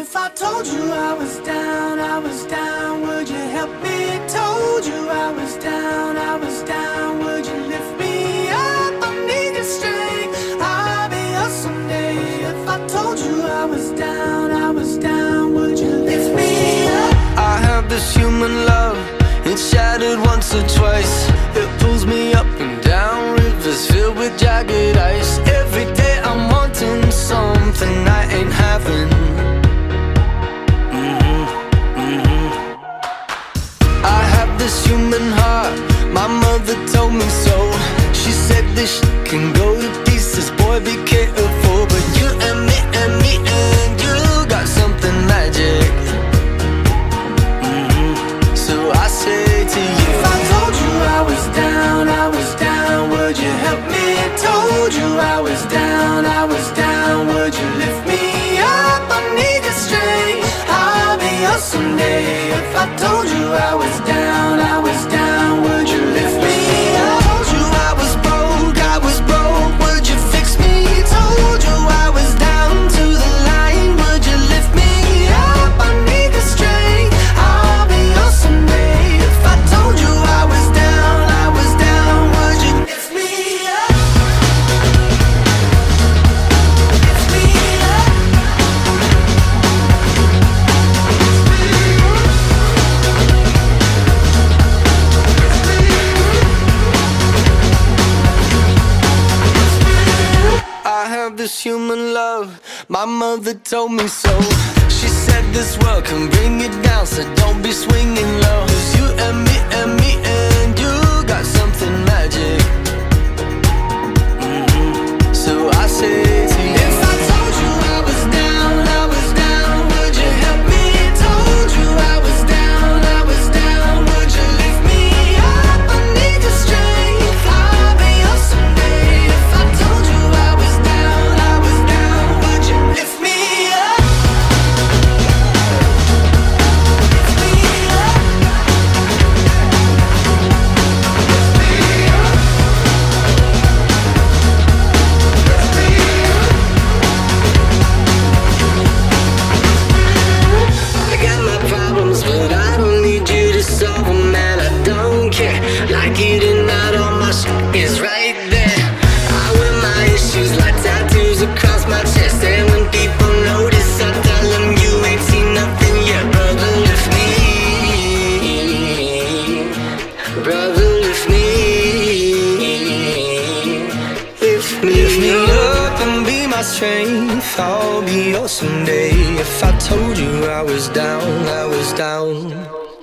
If I told you I was down, I was down, would you help me? Told you I was down, I was down, would you lift me up? I need your strength, I'll be yours someday. If I told you I was down, I was down, would you lift me up? I have this human love, it's shattered once or twice. It pulls me up and down rivers filled with jagged this human heart, my mother told me so. She said this can go to pieces, boy, be careful. But you and me and me and you got something magic. Mhm. So I say to you, If I told you I was down, I was down, would you help me? Told you I was down, I was down, would you lift me This human love. My mother told me so. She said this world can bring you down, so don't be swinging low. 'Cause you and my strength. I'll be yours someday. If I told you I was down, I was down.